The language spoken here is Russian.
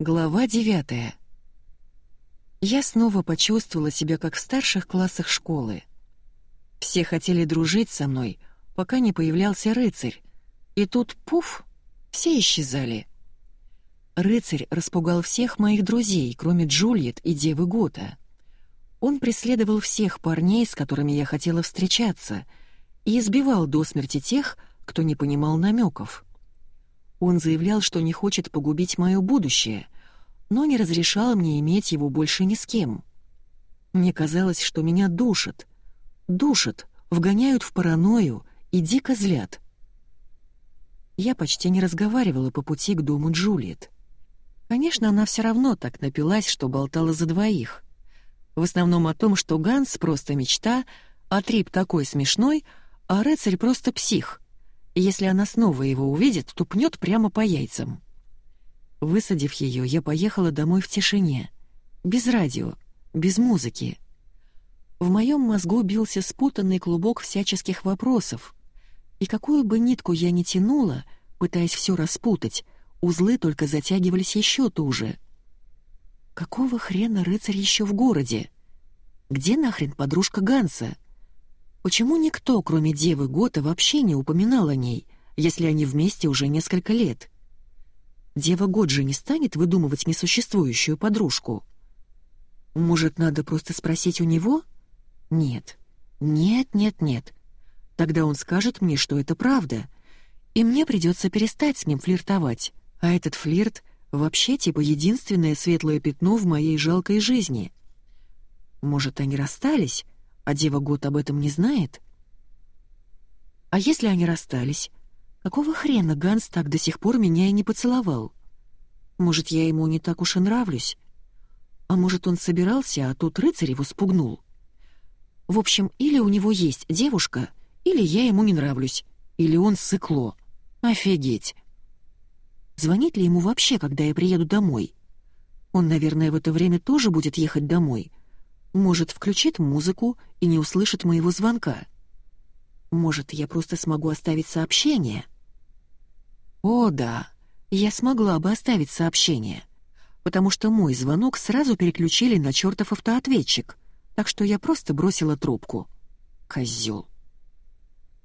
Глава девятая. Я снова почувствовала себя как в старших классах школы. Все хотели дружить со мной, пока не появлялся рыцарь, и тут пуф, все исчезали. Рыцарь распугал всех моих друзей, кроме Джульет и Девы Гота. Он преследовал всех парней, с которыми я хотела встречаться, и избивал до смерти тех, кто не понимал намеков. Он заявлял, что не хочет погубить мое будущее, но не разрешал мне иметь его больше ни с кем. Мне казалось, что меня душат. Душат, вгоняют в паранойю и дико злят. Я почти не разговаривала по пути к дому Джульет. Конечно, она все равно так напилась, что болтала за двоих. В основном о том, что Ганс просто мечта, а Трип такой смешной, а рыцарь просто псих — если она снова его увидит, то пнет прямо по яйцам. Высадив ее, я поехала домой в тишине. Без радио, без музыки. В моем мозгу бился спутанный клубок всяческих вопросов. И какую бы нитку я ни тянула, пытаясь все распутать, узлы только затягивались еще туже. Какого хрена рыцарь еще в городе? Где нахрен подружка Ганса? Почему никто, кроме девы Гота, вообще не упоминал о ней, если они вместе уже несколько лет? Дева Гот же не станет выдумывать несуществующую подружку. Может, надо просто спросить у него? Нет. Нет, нет, нет. Тогда он скажет мне, что это правда, и мне придется перестать с ним флиртовать, а этот флирт вообще типа единственное светлое пятно в моей жалкой жизни. Может, они расстались, а Дева Год об этом не знает? А если они расстались? Какого хрена Ганс так до сих пор меня и не поцеловал? Может, я ему не так уж и нравлюсь? А может, он собирался, а тут рыцарь его спугнул? В общем, или у него есть девушка, или я ему не нравлюсь, или он сыкло. Офигеть. Звонит ли ему вообще, когда я приеду домой? Он, наверное, в это время тоже будет ехать домой, может, включит музыку и не услышит моего звонка. Может, я просто смогу оставить сообщение? О, да, я смогла бы оставить сообщение, потому что мой звонок сразу переключили на чертов автоответчик, так что я просто бросила трубку. Козёл.